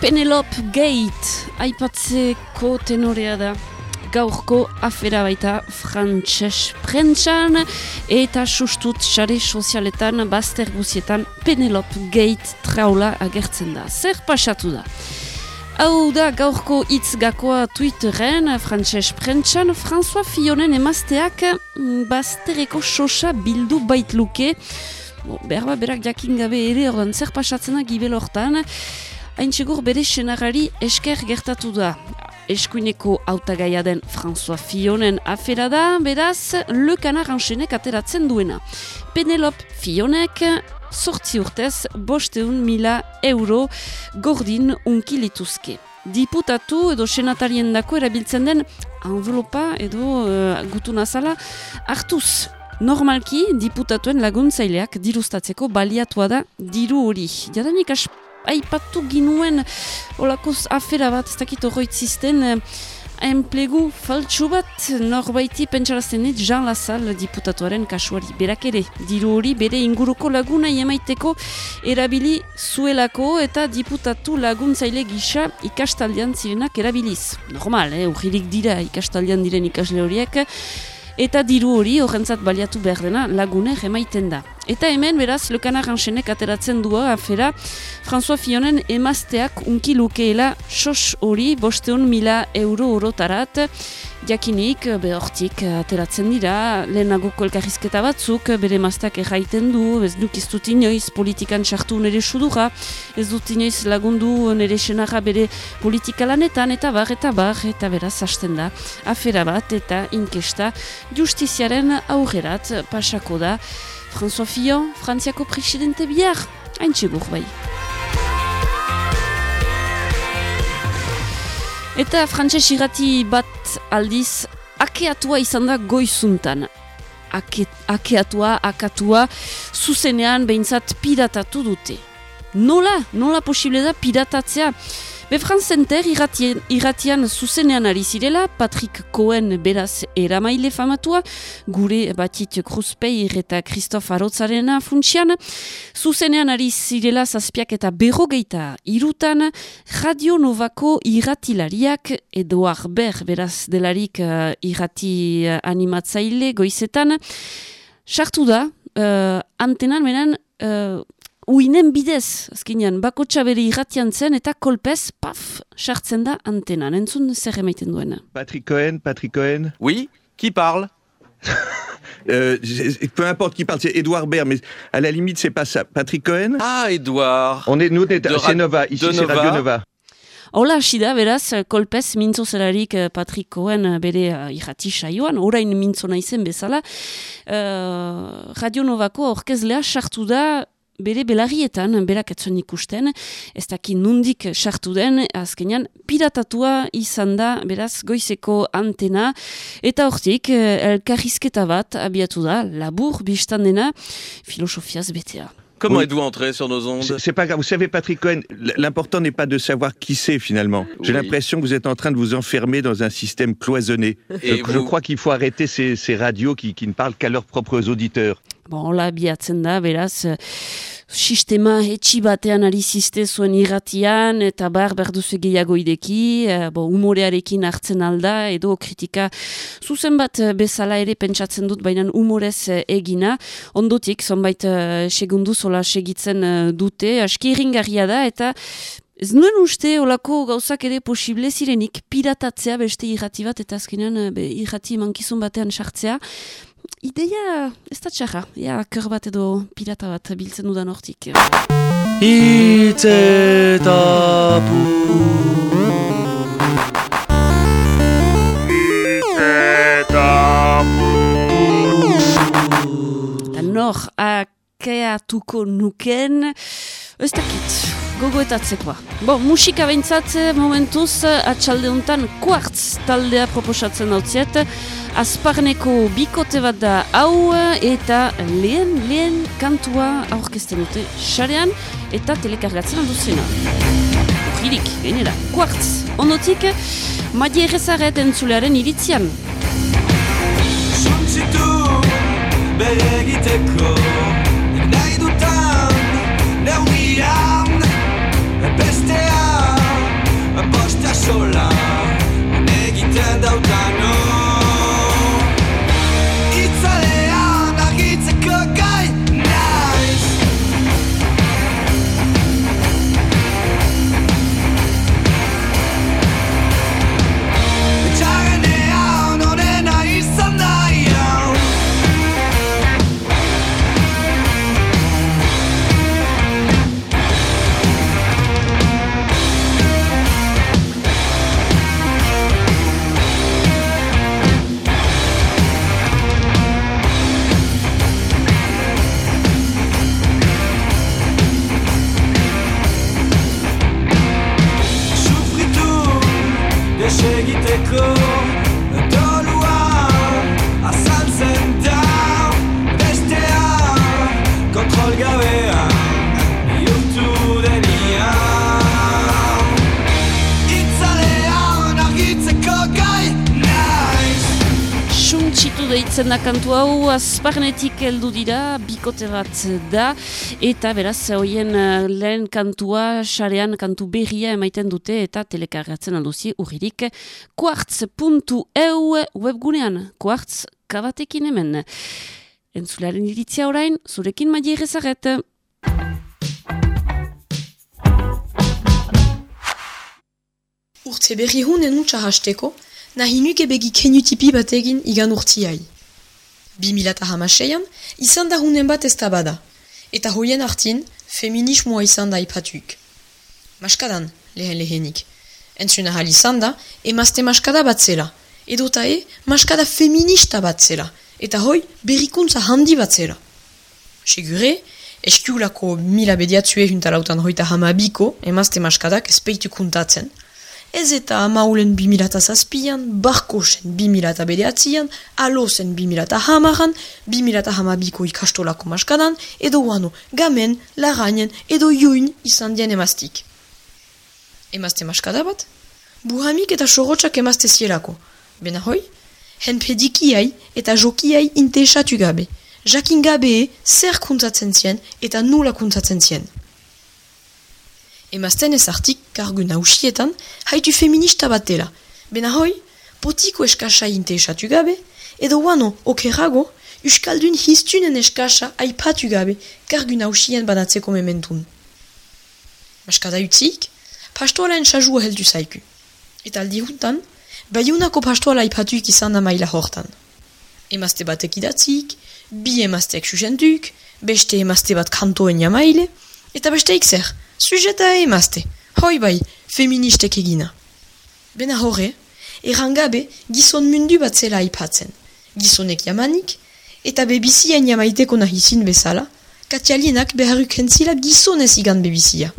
Penelope Gate, aipatzeko tenorea da gaurko afera baita frantses prentsan eta sustut sare sozialetan bazter guzietan Penelope Gate traula agertzen da. Zer pasatu da? Hau da gaurko hitz gakoa Twitteren frantses prentsan François Fionen emazteak mm, baztereko sosa bildu baitluke Berba berak jakin gabe ere ordan zer pasatzena gibel hortan hain txegur bere senarari esker gertatu da. Eskuineko autagaia den François Fionen afera da, beraz, Le Anxenek ateratzen duena. Penelope Fionek, sortzi urtez, bosteun mila euro gordin unkilituzke. Diputatu edo senatarien dako erabiltzen den envelopa edo uh, gutuna zala hartuz. Normalki, diputatuen laguntzaileak dirustatzeko baliatua da diru hori. Jadanik aipatu ginuen olakoz afera bat, ez dakit horroitzizten, eh, enplegu faltsu bat norbaiti pentsarazten dit Jean Lassalle diputatuaren kasuari. Berak ere, diru hori bere inguruko laguna emaiteko erabili zuelako eta diputatu laguntzaile gisa ikastaldean zirenak erabiliz. Normal, eh, urririk dira ikastaldean diren ikasle horiek, eta diru hori horrentzat baliatu behar dena lagune emaiten da. Eta hemen, beraz, Lekanar Hansenek ateratzen dua afera, François Fionen emazteak unki lukeela sos hori bosteun mila euro orotarat, jakinik, behortik ateratzen dira, lehenago elkarrizketa batzuk, bere emazteak erraiten du, ez duk ez dut inoiz politikan sartu nire sudura, ez dut inoiz lagundu nire senara bere politika lanetan, eta bar, eta bar, eta beraz, hasten da, afera bat, eta inkesta, justiziaren aurrerat pasako da, François Fillon, Frantziako presidente bihar, hain txegur bai. Eta frantses irrati bat aldiz, akeatua izan da goizuntan. Ake, akeatua, akatua, zuzenean behintzat piratatu dute. Nola, nola posible da piratatzea? Be France Center irratien, irratian zuzenean ari zirela, Patrick Cohen beraz eramaile famatua, gure batit Kruzpeir eta Christophe Arotzarena funtsian, zuzenean ari zirela zazpiak eta berrogeita irutan, Radio Novako irratilariak, Eduard Ber beraz delarik uh, irrati uh, animatzaile goizetan, sartu da, uh, antenan menen, uh, uinen bidez, azkenean, bakotxa bere irratian zen, eta kolpez, paf, sartzen da antenan. Entzun zer emaiten duena. Patrick Cohen, Patrick Cohen. Oui, qui parle euh, peu importe qui parle, c'est Edouard Baird, mais à la limite, c'est pas ça. Patrick Cohen Ah, Edouard. On est, nous, c'est Nova, ici c'est Radio Nova. Hola, hasi da, beraz, kolpez mintzo zelarik eh, Patrick Cohen eh, bere uh, irrati saioan, orain mintzo naizen bezala. Uh, Radio Novako orkezlea sartu da bere belarrietan, berak etzuen ikusten, ez daki nundik sartu den, azkenean piratatua izan da, beraz, goizeko antena, eta hortik, elkarrizketa bat abiatu da, labur biztan dena, filosofiaz betea. Comment oui. êtes-vous entré sur nos ondes C'est pas grave. Vous savez, Patrick Cohen, l'important n'est pas de savoir qui c'est finalement. J'ai oui. l'impression que vous êtes en train de vous enfermer dans un système cloisonné. Et vous... Je crois qu'il faut arrêter ces, ces radios qui, qui ne parlent qu'à leurs propres auditeurs. Bon, la biatzen da, beraz, sistema etxi batean ari ziste zuen irratian, eta bar berduzu gehiago ideki, uh, bo, humorearekin hartzen alda, edo kritika zuzen bat bezala ere pentsatzen dut, baina humorez egina, ondotik, zonbait segundu zola segitzen dute, aski irringarria da, eta Ez nuen uste olako gauzak ere posible zirenik piratatzea beste irrati bat eta azkenean irrati mankizun batean sartzea ideia ez da txarra, ja, kör bat edo pirata bat biltzen dudan hortik. Itz eta pu Nor, akeatuko nuken, Ez dakit, gogoetatzekoa. Bo, musika behintzat momentuz atxalde honetan kuartz taldea proposatzen dautziet. Azparneko bikote bat da hau eta lehen, lehen kantua aurkezten dute xarean eta telekargatzen duzena. Ujirik, gainera, kuartz. Ondotik, Madi Errezaret entzulearen iritzian. Suntzitu, bere egiteko, neurian, bestea, postea sola, negiten dautan, deitzen da kantu hau azparnetik heldu dira, bikote bat da, eta beraz, hoien eh, lehen kantua, xarean kantu berria emaiten dute, eta telekargatzen alduzi urririk, kuartz.eu webgunean, kuartz kabatekin hemen. Entzularen iritzia orain, zurekin maia irrezaret. Urtze berri hunen utxa hasteko, nahi nuke begi kenutipi bat egin igan urtiai. Bi milata hamaseian, izan da hunen bat ez bada, eta hoien hartin, feminismoa izan da ipatuik. Maskadan, lehen lehenik. Entzuna hal izan da, emazte maskada bat zela, edota e, maskada feminista bat zela, eta hoi, berrikuntza handi bat zela. Segure, eskiulako mila bediatzue juntalautan hoita hamabiko, emazte maskadak espeitu kuntatzen, ez eta amaulen bimilata zazpian, barkosen bimilata bedeatzian, alozen bimilata hamaran, bimilata hamabiko ikastolako maskadan, edo wano gamen, larainen, edo juin izan dien emaztik. Emazte maskada bat? Buhamik eta sorotxak emazte zielako. Bena hoi? Hen pedikiai eta jokiai intesatu gabe. Jakin gabe zer kuntzatzen zien eta nula kuntzatzen zien. Emazten ezartik kargu nausietan, haitu feminista bat dela. Bena hoi, potiko eskasa inte esatu gabe, edo wano, okerago, uskaldun hiztunen eskasa aipatu gabe kargu nausien banatzeko mementun. Maskada utzik, pastoala ensajua heldu zaiku. Eta aldi huntan, baiunako pastoala aipatuik izan da maila hortan. Emazte batek idatzik, bi emazteek susentuk, beste emazte bat kantoen jamaile, eta besteik zer, Sujeta emazte, hoi bai, feministek egina. Bena horre, errangabe gizon mundu bat zela aipatzen. Gizonek jamanik, eta bebizien jamaiteko nahizin bezala, katialienak beharuk entzila gizonez igan bebizia.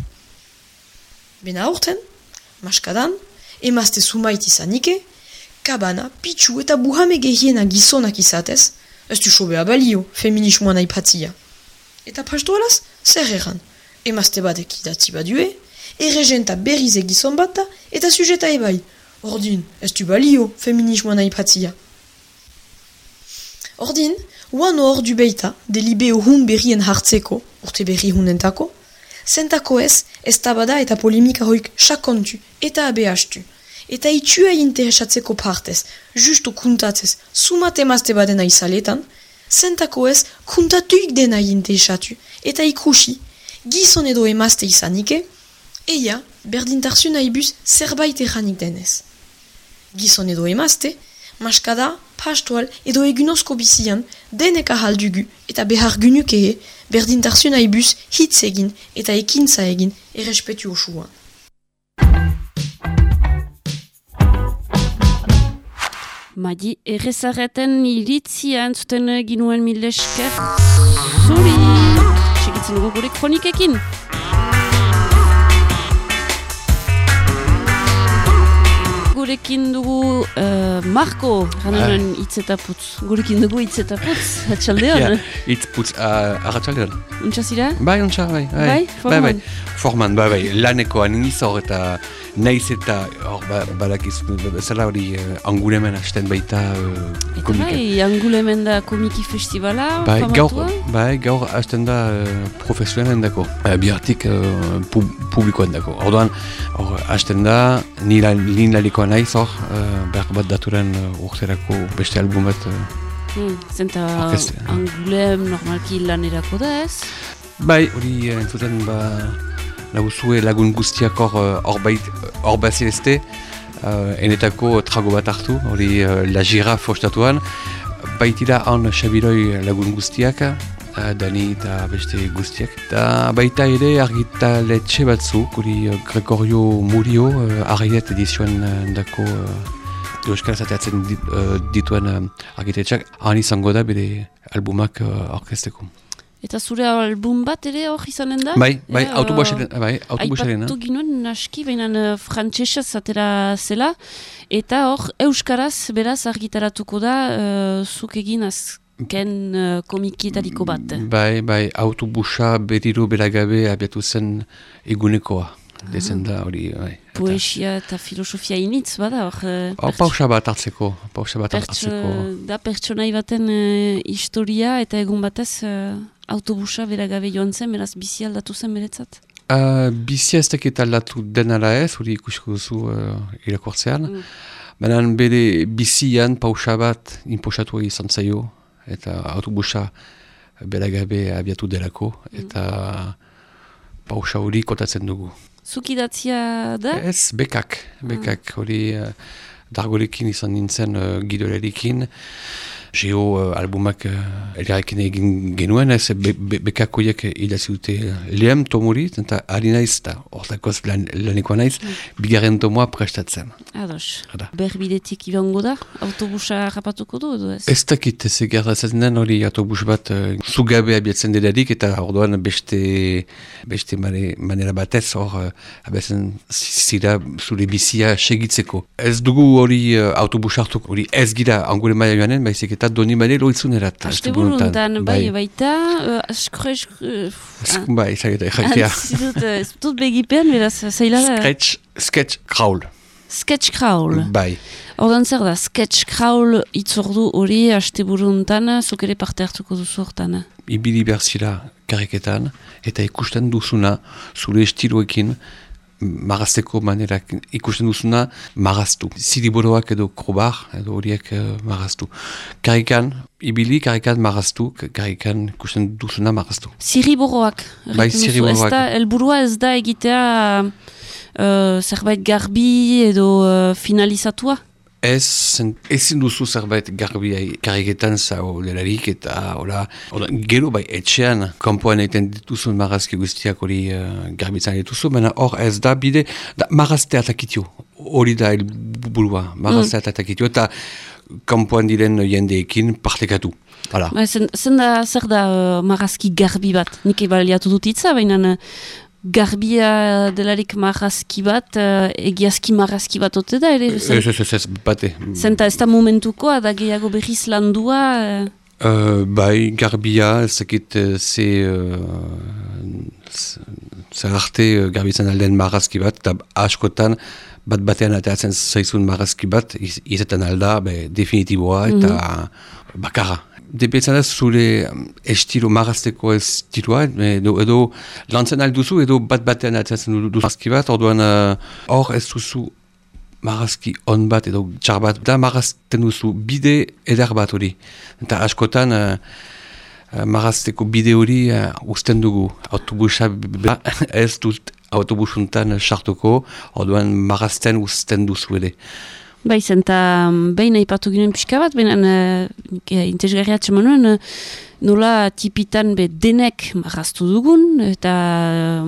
Bena horten, maskadan, emazte sumait izanike, kabana, pitsu eta buhame gehiena gizonak izatez, ez du sobea balio feminismoan aipatzia. Eta pastoalaz, zer erran? Emazte batek idatzi badue, erregenta berriz egizon bata, eta sujeta ebai. Ordin, ez du balio feminismoa nahi patzia. Ordin, uan hor du beita, delibe hun berrien hartzeko, urte berri hunentako, zentako ez, ez tabada eta polemika hoik sakontu eta abeastu. Eta itxua interesatzeko partez, justu kuntatzez, sumat emazte badena izaletan, zentako ez, kuntatuik dena interesatu, eta ikusi, gizon edo emazte izanike, eia, berdintarzu nahi buz zerbait erranik denez. Gizon edo emazte, maskada, pastoal edo egunozko bizian denek ahaldugu eta behar gunuk ege berdintarzu nahi buz hitz egin eta ekintza egin errespetu osuan. Madi errezarreten iritzia entzuten ginuen milesker. Zuri! jarraitzen dugu gure kronikekin. Gurekin dugu eh, uh, Marko, ganoen hitz. Gurekin dugu itzetaputz, eta putz, atxaldean. ja, hitz putz, uh, arratxaldean. Untxa zira? Bai, untxa, bai, bai. Bai, bai, bai. Forman, bai, bai. Laneko anin izor eta naiz eta hor ba, badakiz, bezala hori uh, angulemen hasten baita uh, eta bai, angulemen da komiki festivala, bai, gaur, bai, gaur hasten da uh, profesionen dako. Uh, bihartik uh, pub publikoen dako. Orduan, hor hasten da, nila linalikoa naiz hor, uh, behar bat daturen uh, urterako beste album bat. Uh, hmm, zenta angulem normalki lanerako da ez? Bai, hori uh, entzuten ba, laguzue lagun guztiak hor uh, hor bazeleste, uh, enetako trago bat hartu, hori uh, la giraf ostatuan, baitira han xabiroi lagun guztiak, uh, Dani eta beste guztiak. Eta baita ere argitaletxe batzu, kuri uh, Gregorio Murio, uh, argiet edizioan uh, dako uh, Euskaraz ateatzen dit, uh, dituen uh, argitetxak, han izango da bere albumak uh, orkesteko. Eta zure album bat ere hor izanen da? Bai, bai, ja, autobuasaren. Bai, autobuasaren. Aipatu ginoen naski, baina uh, frantsesaz atera zela. Eta hor, Euskaraz beraz argitaratuko da, uh, zuk egin az ken uh, komikietariko bat. Bai, bai, autobusa beriro beragabe abiatu zen egunekoa. Dezen da hori, bai. Poesia eta filosofia initz, bada hor? Uh, pausa bat hartzeko, pausa bat hartzeko. Da pertsonai baten uh, historia eta egun batez uh, autobusa beragabe joan zen, beraz bizi aldatu zen beretzat? Uh, bizi ez dakit aldatu denara ez, hori ikusko duzu uh, irakortzean. Mm. Baina bere bizian pausa bat imposatu izan zaio, eta autobusa beragabe abiatu delako, mm. eta pausa hori kotatzen dugu. Zukidatzia da? Ez, bekak, bekak, hori uh, dargorekin izan nintzen uh, gidorerekin, Geo albumak uh, egin genuen, ez be, be, bekakoiek idazi dute lehen tomurit, eta ari naiz, eta ortakoz lan, laneko naiz, mm. bigarren tomoa prestatzen. Ados, berbidetik ibango da, autobusa rapatuko du edo ez? Ez dakit, ez egertatzen den hori autobus bat uh, zugabe abiatzen delarik, eta orduan beste, beste mare, manera batez hor uh, abiatzen zira zure bizia segitzeko. Ez dugu hori uh, autobus hartuko, hori ez gira angure maia joanen, baizik eta eta doni bane loitzun erat. Aste buruntan, bai, baita, askro, askro, bai, zaitu, jaitea. Ez dut begipean, beraz, zaila da. Sketch, sketch crawl. Sketch crawl. Bai. Ordan zer da, sketch crawl itzordu hori aste buruntan, zuk ere parte hartuko duzu hortan. Ibili berzira kariketan, eta ikusten duzuna, zure estiloekin, marazteko manerak ikusten duzuna maraztu. Ziriboroak edo krobar, edo horiek uh, maraztu. Karikan, ibili, karikan maraztu, karikan ikusten duzuna maraztu. Ziriboroak. Bai, ziriboroak. Ez da, elburua ez da egitea uh, zerbait garbi edo uh, finalizatua? Ez, ezin duzu zerbait garbi kariketan zau delarik eta hola, gero bai etxean kompoan egiten dituzun marazki guztiak hori uh, garbitzen dituzu, baina hor ez da bide, da marazte atakitio, hori da burua, marazte mm. atakitio eta kompoan diren jendeekin partekatu. Hala. Ba, zen da, zer da uh, marazki garbi bat, nik ebaliatu dut itza, baina garbia delarik marrazki bat, uh, egiazki marrazki bat ote da, ere? Ez, ez, ez, ez, bate. Zenta ez da momentukoa, da gehiago berriz landua? Uh... Uh, bai, garbia, ez dakit, ze... Zer arte uh, garbitzen aldean marrazki bat, eta askotan bat batean ateatzen zaizun marrazki bat, izaten alda, be, definitiboa eta mm -hmm. bakarra depetzen ez zure estilo marazteko estiloa, edo, edo lantzen alduzu, edo bat batean atzatzen duzu marazki bat, orduan hor ez duzu marazki on bat edo txar bat, da marazten duzu bide eder bat hori. Eta askotan uh, marazteko bide hori uh, usten dugu, autobusa ez dut autobusuntan sartuko, orduan marazten usten duzu ere. Bai, zenta behin aipatu ginen pixka bat, behin uh, intezgarriatzen manuen, nola tipitan be denek marraztu dugun, eta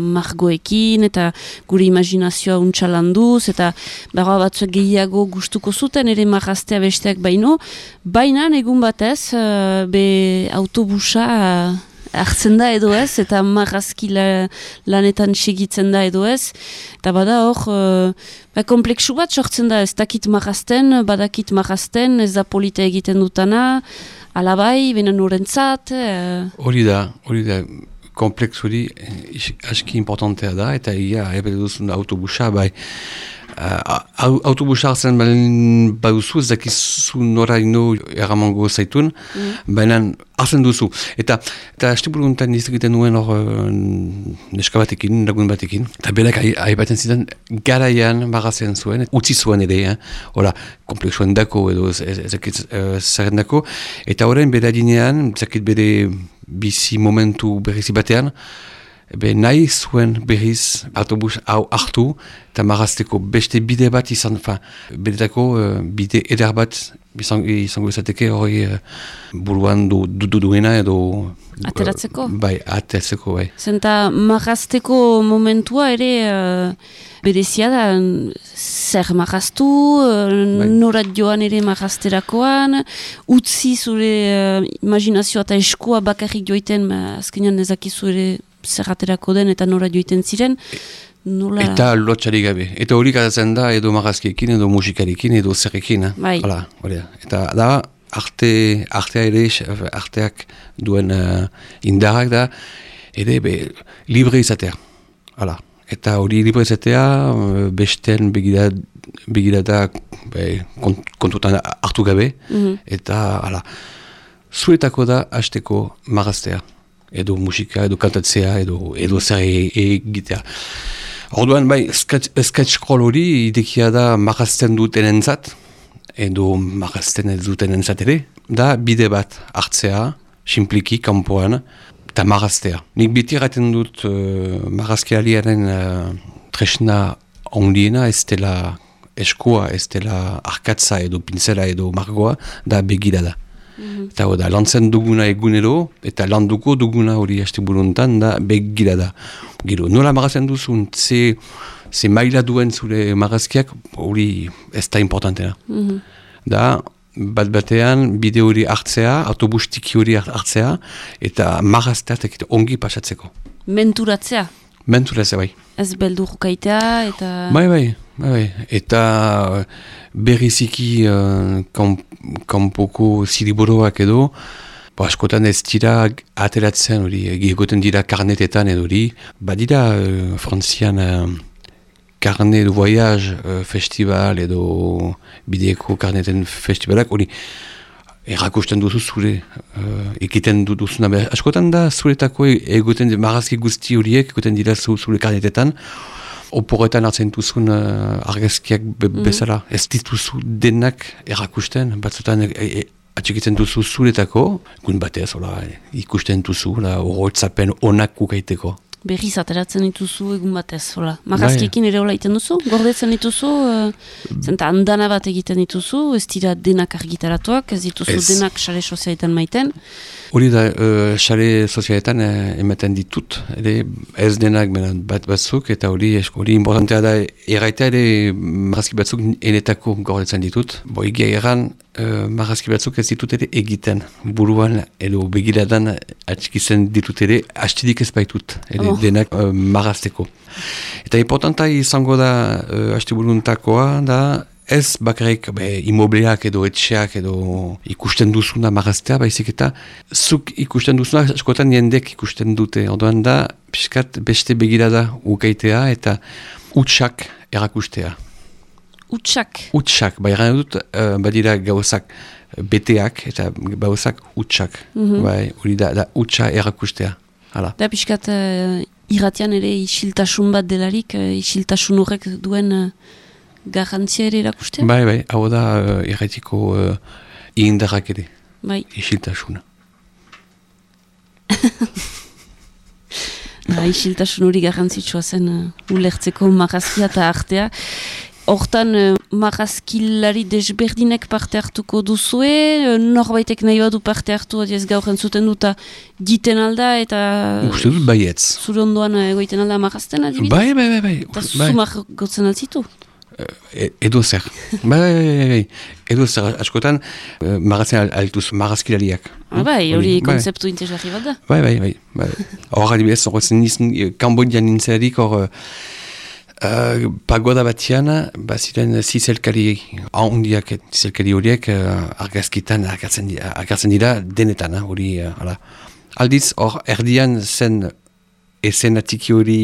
margoekin, eta gure imaginazioa untxalanduz, eta barra batzuak gehiago gustuko zuten, ere marraztea besteak baino, baina egun batez, be autobusa hartzen da edo ez, eta marrazki la, lanetan segitzen da edo ez. Eta bada hor, uh, ba, kompleksu bat sortzen da, ez dakit marrazten, badakit marrazten, ez da polita egiten dutana, alabai, benen urentzat. Hori da, hori da, kompleks hori aski importantea da, eta ia, ebe duzun autobusa, bai, uh, autobusa hartzen balen baduzu, ez dakizu noraino eramango zaitun, mm. baina hartzen duzu. Eta, eta estiburuntan izagiten nuen hor uh, neska batekin, lagun batekin, eta berak aibaten zidan garaian bagazen zuen, utzi zuen ere, eh? hola, kompleksuen dako edo ezakit zerren dako, eta horrein bere adinean, ezakit bere bizi momentu berrizi batean, Ebe nahi zuen berriz autobus hau hartu eta marazteko beste bide bat izan, fa, bedetako uh, bide eder bat izango izan izateke hori uh, buruan du, du, du duena edo... Ateratzeko? bai, ateratzeko, bai. Zenta marazteko momentua ere uh, berezia da zer maraztu, uh, bai. norat joan ere marazterakoan, utzi zure uh, imaginazioa eta eskua bakarrik joiten, azkenean ezakizu ere zerraterako den eta nora joiten ziren. Nola... Eta lotxari gabe. Eta hori garatzen da edo marazkiekin, edo musikarikin, edo zerrekin. Eh? Bai. Hala, hori Eta da, arte, artea ere, arteak duen uh, indarrak da, ere be, libre izatea. Hala. Eta hori libre izatea, besten begirada be, kontutan hartu gabe. Mm Eta, hala, zuetako da hasteko maraztea edo musika, edo kantatzea, edo, edo zer e, egitea. Orduan, bai, sketch scroll hori idekia da marazten duten entzat, edo marazten ez duten entzat ere, da bide bat hartzea, simpliki, kanpoan, eta maraztea. Nik biti erraten dut uh, marazkialiaren uh, tresna ondiena, ez dela eskua, ez dela arkatza edo pinzela edo margoa, da begira da. -hmm. Eta da, lantzen duguna egunero, eta landuko duguna hori haste buruntan, da, begira da. Gero, nola magazen duzun, ze, ze maila duen zure magazkiak, hori ez da importantena. Mm Da, bat batean, bide hori hartzea, autobustiki hori hartzea, eta magaztea ongi pasatzeko. Menturatzea? Menturatzea, bai. Ez beldur kaitea, eta... Bai, bai, bai, eta berriziki uh, kanpoko ziriboroak edo, bo askotan ez dira ateratzen hori, egoten dira karnetetan edo hori, badira uh, frantzian uh, karne edo voyage uh, festival edo bideeko karneten festivalak hori, Errakusten duzu zure, uh, ekiten duzuna, askotan da zuretako egoten marazki guzti horiek, egoten dira zure karnetetan, Oporetan hartzen duzun uh, argazkiak be mm. bezala. Ez dituzu denak errakusten, batzutan e, e, atxikitzen duzu zuretako, gun batez, ola, ikusten duzu, horretzapen onak kukaiteko berriz ateratzen dituzu egun batez, hola. Bai. ere hola iten duzu, gordetzen dituzu, uh, zenta handana bat egiten dituzu, ez dira denak argitaratuak, ez dituzu denak xare sozialetan maiten. Hori da, xare uh, sozialetan uh, ematen ditut, ere ez denak bat batzuk, eta hori hori importantea da, erraita ere marazki batzuk enetako gordetzen ditut. Bo, egia erran, uh, marazki batzuk ez ditut ere egiten, buruan edo begiradan atxikizen ditut ere, hastidik ez baitut, ere oh. denak uh, marazteko. Eta importanta izango da, uh, hasti buruntakoa, da, ez bakarrik be, imobleak edo etxeak edo ikusten duzuna maraztea, baizik eta zuk ikusten duzuna, eskotan jendek ikusten dute. Orduan da, piskat beste begirada ukaitea eta utxak erakustea. Utsak. Utsak, bai gana dut, uh, badira gauzak beteak eta gauzak utsak. Mm Bai, hori da, da utsa erakustea. Hala. Da piskat uh, irratian ere isiltasun bat delarik, uh, isiltasun horrek duen uh, garantzia ere erakustea? Bai, bai, hau da uh, irratiko uh, indarrak ere. Bai. Isiltasuna. Ba, isiltasun hori garrantzitsua zen uh, ulertzeko marazkia eta artea. Hortan, uh, marazkilari desberdinek parte hartuko duzue, norbaitek nahi badu parte hartu, ez gaur entzuten duta giten alda, eta... Uste dut baietz. Zure ondoan egoiten alda marazten, adibidez? Bai, bai, bai. bai. Eta bai. gotzen altzitu? E, edo zer. bai, bai, bai, bai. Edo zer, askotan, uh, marazien altuz, marazkilariak. Ah, bai, hori konzeptu interesgarri bat da. Bai, bai, bai. bai. Hor, adibidez, hor, zen nizun, Kambodian nintzerik, hor, uh, pagoda batian, baziren zizelkari, ahondiak, zizelkari horiek, uh, argazkitan, akartzen dira, denetan, hori, uh, Aldiz, hor, erdian zen, esenatiki hori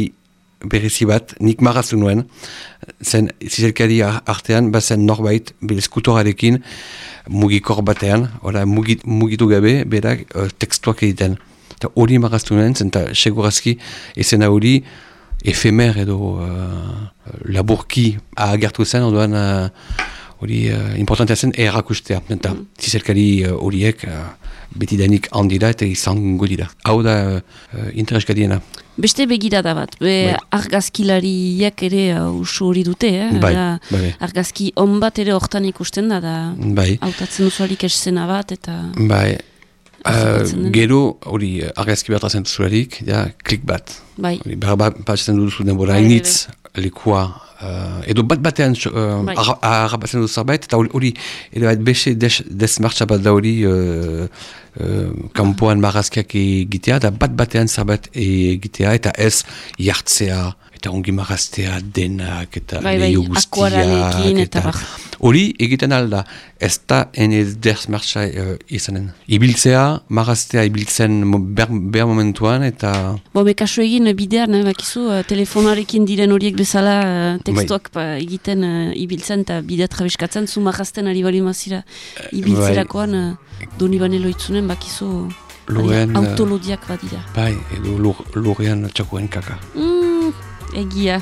berezi bat, nik marrazu nuen, zen zizelkari artean, bazen norbait, belezkutorarekin, mugikor batean, ora, mugit, mugitu gabe, berak, uh, tekstuak egiten. Eta hori marraztu nuen, zen eta segurazki, esena hori, efemer edo uh, laburki agertu zen, orduan, uh, hori uh, importantea zen errakustea. Eta mm. zizelkari horiek, uh, beti denik handira eta izango dira. Hau da uh, intereskadiena. Beste begirada bat, be, bai. argazkilariak ere usu hori dute, eh? bai, bai. argazki on bat ere hortan ikusten da, da bai. autatzen usuarik esena bat, eta... Bai, uh, gero hori argazki bat azentu zuarik, ja, klik bat. Bai. Berra bat, bat duzu denbora, bai, likua, Uh, edo bat batean uh, bai. arrapatzen dut zerbait, eta hori, edo bat bese des, desmartza bat da hori uh, uh, kampuan marazkiak egitea, eta bat batean zerbait egitea, eta ez jartzea, eta ongi maraztea denak, eta bai, bai, guztiak, eta hori egiten alda, ez da enez desmartza uh, izanen. Ibiltzea, maraztea ibiltzen ber, ber momentuan, eta... Bo, bekaso egin bidean, eh, bakizu, telefonarekin diren horiek bezala uh, tekstuak bai. egiten uh, ibiltzen, eta bidea trabeskatzen, zu marazten ari bali mazira ibiltzerakoan, bai. uh, doni bane loitzunen, bakizu... Lorean, autolodiak badira. Bai, edo lorean txakoen kaka. Mm, egia.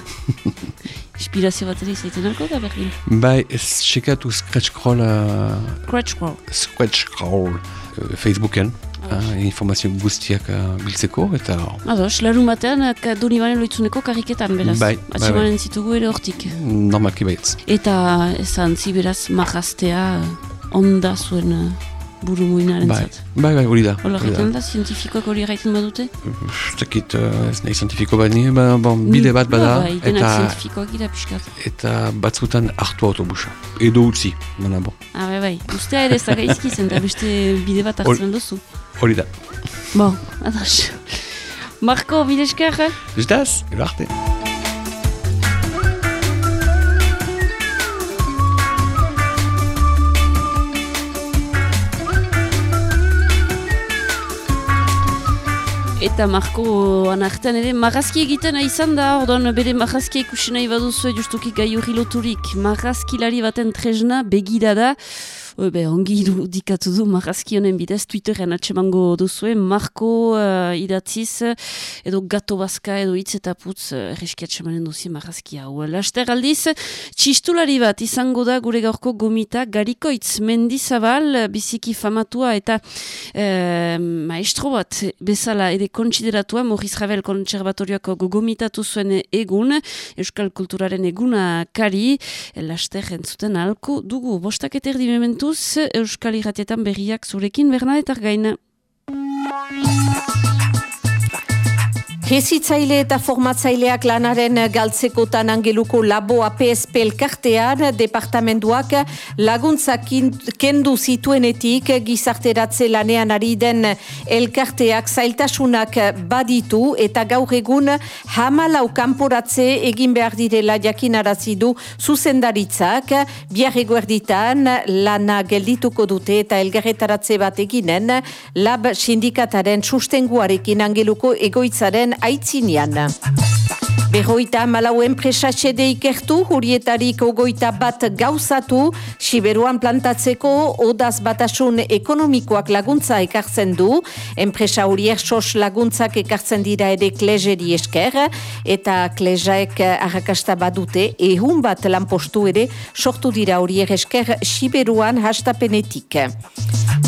Inspirazio bat ere izaiten alko da berdin? Bai, ez sekatu scratch crawl... Uh, scratch crawl. Scratch crawl. Uh, Facebooken. Uh, informazio guztiak uh, biltzeko, eta... Ados, larun batean, uh, doni bane loitzuneko kariketan, beraz. Bai, bai, bai. zitugu ere hortik. Normalki baitz. Eta, esan, zi beraz, marraztea, onda zuen... Uh, buru muinaren bai. zat. Bai, bai, hori da. Hola, gaiten da, zientifikoak hori gaiten badute? Zekit, ez nahi zientifiko bat nire, ba, bon, bide bat bada. Bai, eta zientifikoak gira piskat. Eta batzutan hartu autobusa. Edo utzi, mana bon. Ah, bai, bai. Ustea ere zaga izkizen, eta beste bide bat hartzen duzu. Hori da. Bo, adas. Marko, bide esker, eh? Justaz, ero arte. Eta Marko anartan ere marrazki egiten izan da, ordoan bere marrazki ikusi nahi baduzu justuki gai hori loturik. Marrazkilari baten trezna begira da, be, ongi dikatu du marrazki honen bidez, Twitterren atsemango duzue, Marko uh, idatziz, edo gato bazka, edo hitz eta putz, uh, erreski atsemanen duzi marrazki hau. Laster aldiz, txistulari bat izango da gure gaurko gomita, garikoitz mendizabal, biziki famatua eta uh, maestro bat bezala ere kontsideratua, Maurice Ravel kontserbatorioako gogomitatu zuen egun, Euskal Kulturaren eguna kari, laster entzuten alko dugu, bostak eterdi mementu Euskal Iratietan berriak zurekin Bernadetar gaina. Hezitzaile eta formatzaileak lanaren galtzekotan angeluko labo APSP elkartean departamentuak laguntzak kendu zituenetik gizarteratze lanean ari den elkarteak zailtasunak baditu eta gaur egun hamalau kanporatze egin behar direla jakinarazi du zuzendaritzak. Biarrego erditan lana geldituko dute eta elgarretaratze bat eginen lab sindikataren sustenguarekin angeluko egoitzaren aitzinian. Berroita malau enpresa txede ikertu, hurietarik ogoita bat gauzatu, siberuan plantatzeko odaz batasun ekonomikoak laguntza ekartzen du, enpresa huriek sos laguntzak ekartzen dira ere klezeri esker, eta klezaek arrakasta badute, ehun bat lanpostu ere sortu dira horiek esker siberuan hastapenetik.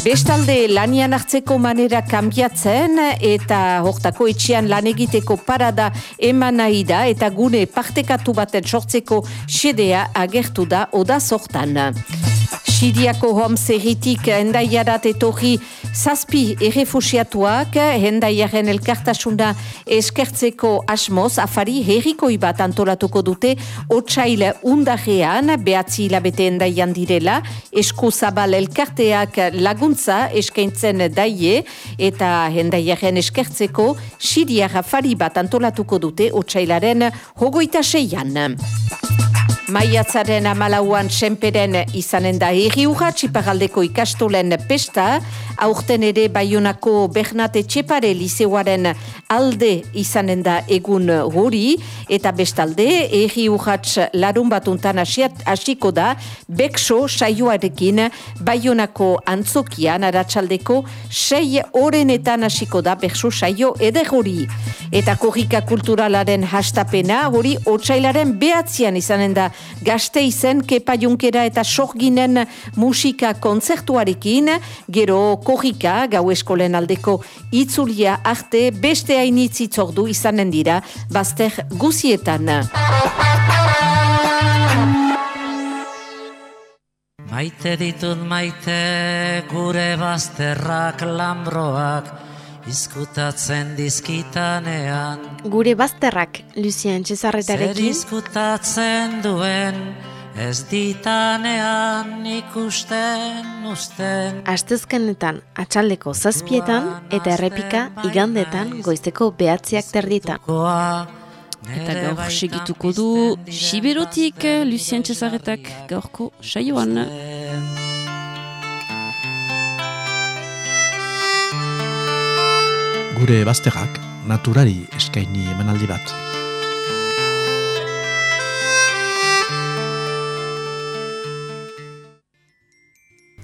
Bestalde lanian hartzeko manera kambiatzen eta hortako etxean lan egiteko parada eman nahi da eta gune partekatu baten sortzeko xedea agertu da oda sortan. Siriako hom zerritik endaiarat etorri zazpi errefusiatuak, endaiaren elkartasuna eskertzeko asmoz, afari herrikoi bat antolatuko dute, otxail undarrean, behatzi hilabete endaian direla, esku zabal elkarteak laguntza eskaintzen daie, eta endaiaren eskertzeko, Siriak afari bat antolatuko dute, otxailaren hogoita seian. Maiatzaren amalauan senperen izanen da. Erri urratxi ikastolen pesta, aurten ere Baionako Bernate Txepare Liseuaren alde izanen da egun hori, eta bestalde erri urratx larun batuntan hasiko da, bekso saioarekin Baionako antzokian aratsaldeko sei orenetan hasiko da bekso saio eder hori. Eta korrika kulturalaren hastapena hori otxailaren behatzian izanen da gazte izen Kepa Junkera eta Sorginen musika kontzertuarekin, gero korrika gau eskolen aldeko itzulia arte beste hainitzi zordu izanen dira, bazter guzietan. Maite ditut maite gure bazterrak lambroak, Izkutatzen dizkitanean. Gure bazterrak, Lucien Cesarretarekin Zer izkutatzen duen Ez ditanean ikusten usten Astezkenetan atxaldeko zazpietan Eta errepika igandetan goizteko behatziak terditan. Eta gaur segituko du Siberotik Lucien Cesarretak gaurko saioan gure bazterrak naturari eskaini emanaldi bat.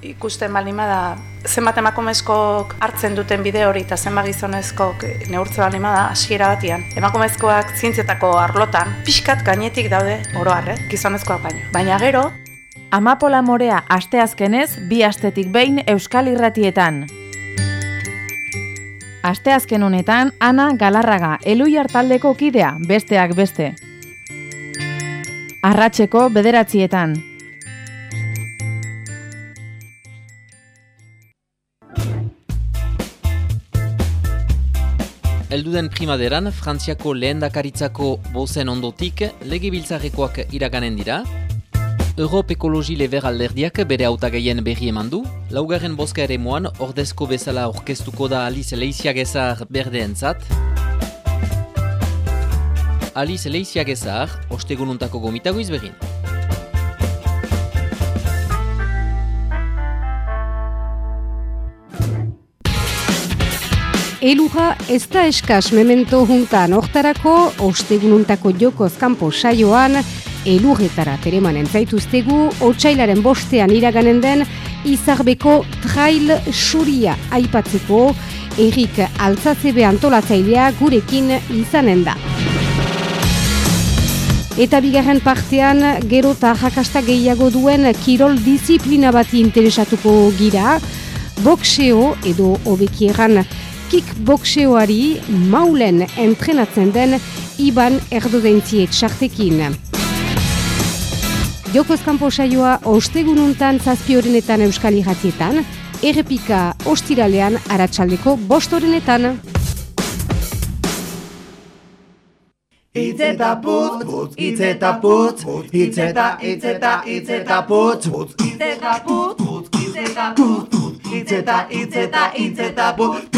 Ikusten balima da, zenbat emakumezkoak hartzen duten bide hori eta zenbat gizonezkoak neurtze balima da, hasiera batian. Emakumezkoak zientzietako arlotan, pixkat gainetik daude oroar, eh? gizonezkoak baino. Baina gero, Amapola Morea asteazkenez bi astetik behin Euskal Irratietan. Asteazken honetan, Ana Galarraga, elui hartaldeko kidea, besteak beste. Arratxeko bederatzietan. Elduden primaderan, Frantziako lehendakaritzako bozen ondotik, legibiltzarekoak iraganen dira, Europ Ekologi Lever alderdiak bere autagaien berri eman du. Laugarren boska ere moan, ordezko bezala orkestuko da Alice Leiziagezar berdeen zat. Alice Leiziagezar, ostegununtako gomitago izbegin. Eluja ez da eskaz memento juntan oktarako, ostegununtako joko azkampo saioan, elurretara teremanen zaituztegu, otxailaren bostean iraganen den, izarbeko trail suria aipatzeko, errik altzazebe antolatzailea gurekin izanen da. Eta bigarren partean, gero eta jakasta gehiago duen kirol disiplina bati interesatuko gira, bokseo edo obekieran kickbokseoari maulen entrenatzen den Iban Erdodentziet txartekin. Jokoz kanpo saioa ostegununtan zazpi horrenetan euskal irratietan, errepika ostiralean aratsaldeko bost horrenetan. Itzeta putz, putz, itzeta putz, itzeta, itzeta, itzeta putz, itzeta putz, itzeta putz, itzeta, itzeta, itzeta putz,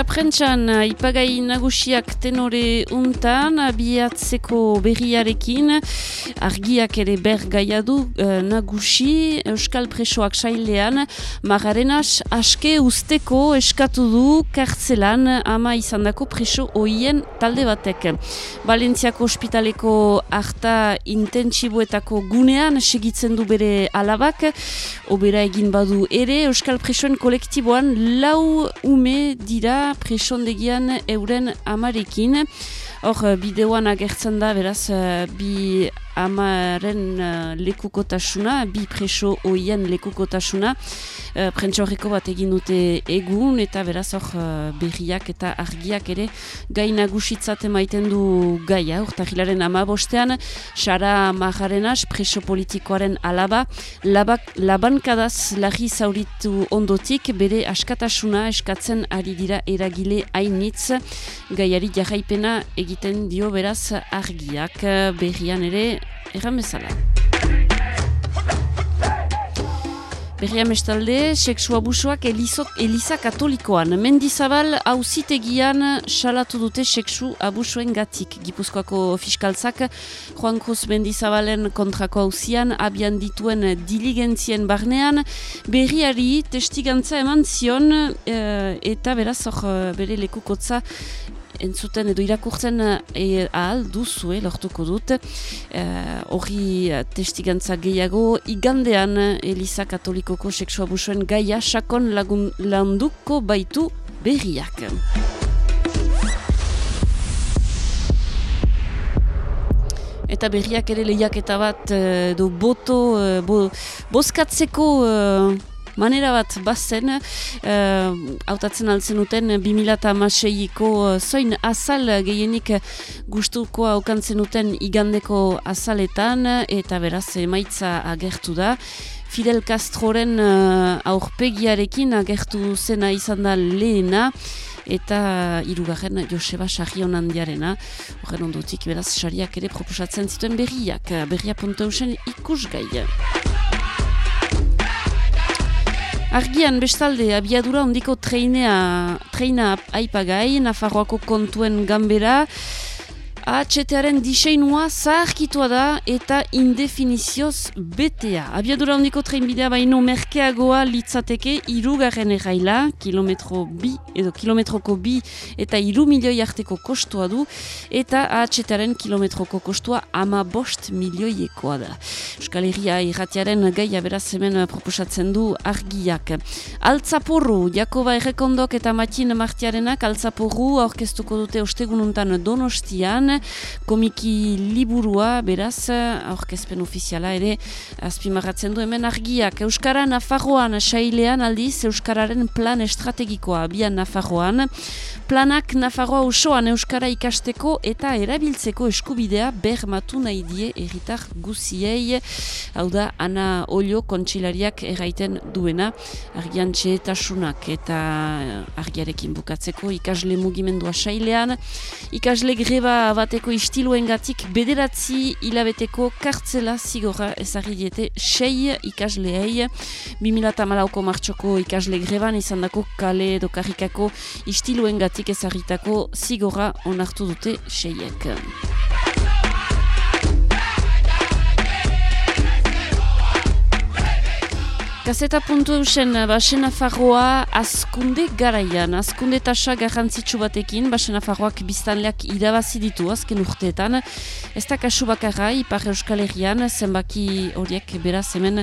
Eta prentxan, ipagai nagusiak tenore untan, abiatzeko berriarekin, argiak ere ber gaiadu uh, nagusi, Euskal Presoak sailean, magarenas aske usteko eskatu du kartzelan ama izandako preso oien talde batek. Valentziako ospitaleko harta intentsiboetako gunean segitzen du bere alabak, obera egin badu ere, Euskal Presoen kolektiboan lau ume dira presondegian euren amarekin. Hor, bideoan agertzen da, beraz, bi amaren uh, lekukotasuna, bi preso oien lekukotasuna, uh, prentsa bat egin dute egun, eta beraz hor uh, berriak eta argiak ere gai nagusitzat emaiten du gaia, urta hilaren amabostean, Sara Majarenas, preso politikoaren alaba, labak, labankadaz lagi zauritu ondotik, bere askatasuna eskatzen ari dira eragile hainitz, gaiari jarraipena egiten dio beraz argiak, berrian ere, erran bezala. Berria mestalde, seksu abusoak Eliza Katolikoan. Mendizabal hauzitegian salatu dute seksu abusuen gatik. Gipuzkoako fiskaltzak Juan Cruz Mendizabalen kontrako hauzian abian dituen diligentzien barnean berriari testigantza eman zion eh, eta beraz hor bere lekukotza entzuten edo irakurtzen e, ahal duzue, lortuko dut, hori e, testigantza gehiago, igandean Eliza Katolikoko seksua busuen gaia sakon lagun landuko baitu berriak. Eta berriak ere lehiaketa bat edo boto, bo, bozkatzeko manera bat bazen, uh, autatzen altzen duten 2006ko uh, zoin azal gehienik gustuko aukantzen duten igandeko azaletan eta beraz emaitza agertu da. Fidel Castroren uh, aurpegiarekin agertu zena izan da lehena eta irugarren Joseba Sarrion handiarena. Horren ondotik beraz sariak ere proposatzen zituen berriak, berria.eusen ikusgai. Argian bestalde abiadura ondiko treinea, treina aipagai, Nafarroako kontuen gambera, AHTaren diseinua zaharkitua da eta indefinizioz betea. Abiadura handiko trenbidea baino merkeagoa litzateke irugarren erraila, kilometro bi, edo kilometroko bi eta iru milioi arteko kostua du, eta AHTaren kilometroko kostua ama bost milioiekoa da. Euskal Herria irratiaren gaia beraz hemen proposatzen du argiak. Altzaporru, Jakoba Errekondok eta Matin Martiarenak Altzaporru aurkeztuko dute ostegununtan donostian, komiki liburua, beraz, aurkezpen ofiziala ere, azpimarratzen du hemen argiak. Euskara Nafarroan sailean aldiz, Euskararen plan estrategikoa abian Nafarroan. Planak Nafarroa osoan Euskara ikasteko eta erabiltzeko eskubidea bermatu nahi die erritar guziei. Hau da, Ana Olio kontsilariak erraiten duena, argian txetasunak eta argiarekin bukatzeko ikasle mugimendua sailean. Ikasle greba bateko istiluen gatik bederatzi hilabeteko kartzela zigorra ezagri diete sei ikasleei 2008ko martxoko ikasle greban izan dako kale edo karrikako istiluen gatik ezagritako zigorra onartu dute seiek. Gazeta puntu eusen, Basen Afarroa azkunde garaian, azkunde tasa garrantzitsu batekin, Basen Afarroak biztanleak irabazi ditu azken urteetan. Ez da kasu bakarra, Ipar Euskal Herrian, zenbaki horiek beraz hemen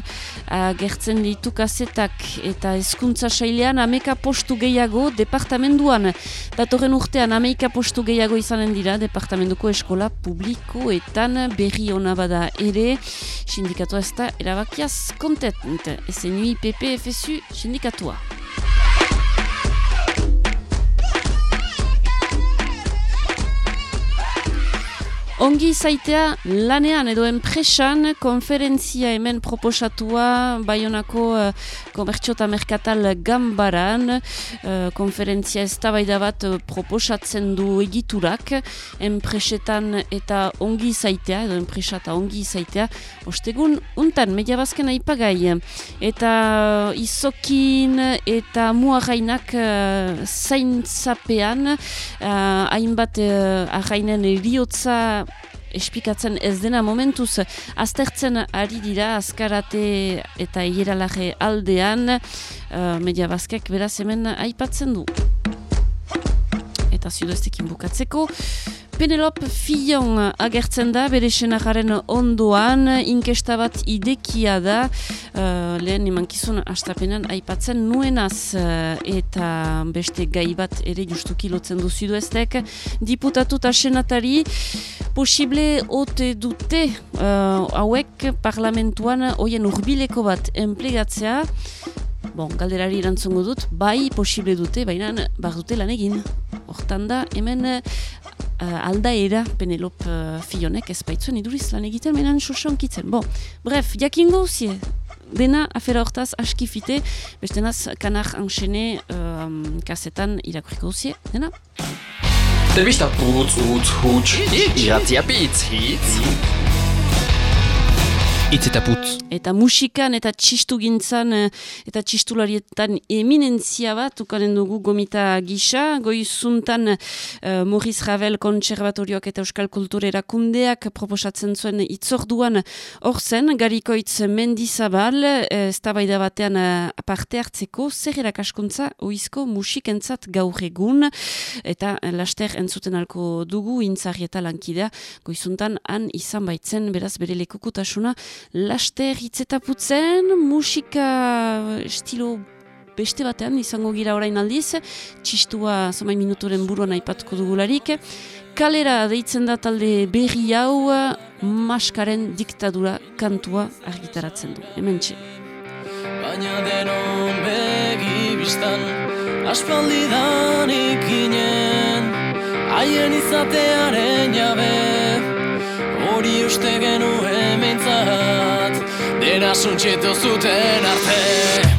gertzen ditu gazetak eta hezkuntza sailean ameka postu gehiago departamenduan. Datorren urtean ameika postu gehiago izanen dira departamentuko eskola publikoetan berri hona bada ere, sindikatu ez da erabakiaz kontent. Ezen nuit, Pépé FSU, je n'ai qu'à toi. Ongi zaitea lanean edo enpresan konferentzia hemen proposatua Bayonako uh, komertxo eta merkatal gambaran. Uh, konferentzia ez bat uh, proposatzen du egiturak. Enpresetan eta ongi zaitea edo enpresa eta ongi zaitea ostegun untan media bazken aipagai. Eta izokin eta muarrainak uh, zaintzapean uh, hainbat uh, arrainen eriotza espikatzen ez dena momentuz. Aztertzen ari dira azkarate eta hieralage aldean. Uh, media bazkek beraz hemen aipatzen du. Eta ziudeztekin bukatzeko Penelop Fillon agertzen da, bere senajaren ondoan, inkesta bat idekia da, uh, lehen emankizun astapenan aipatzen nuenaz, uh, eta beste gai bat ere justuki lotzen duzidu eztek, diputatu eta senatari, posible ote dute uh, hauek parlamentuan oien urbileko bat enplegatzea, Bon, galderari erantzongo dut, bai posible dute, baina bar dute lan egin. Hortan da, hemen uh, aldaera Penelop uh, Fionek ez baitzuen iduriz lan egiten, menan kitzen. Bon, bref, jakingo usie, dena afera hortaz askifite, beste naz kanar anxene um, kasetan irakuriko usie, dena? Telbista putz, utz, hutz, iratzia pitz, hitz. Itz eta. Eta musikan eta txistu gintzan eh, eta txistularietan eminentzia bat ukaren dugu gomita gisa. Goizuntan uh, Maurice Ravel konservatorioak eta euskal kulturera kundeak proposatzen zuen itzorduan hor zen, garikoitz mendizabal, uh, ez batean uh, aparte hartzeko, zer erakaskuntza oizko musikentzat gaur egun eta laster entzuten alko dugu intzarrieta lankidea goizuntan han izan baitzen beraz bere lekukutasuna laster hitzetaputzen, musika estilo beste batean izango gira orain aldiz, txistua zamai minutoren buruan aipatuko dugularik. Kalera deitzen da talde berri hau, maskaren diktadura kantua argitaratzen du. Hemen txe. Baina denon begi biztan, aspaldidan ikinen, haien izatearen jabe, hori uste genuen mentzat Dena suntxetu zuten arte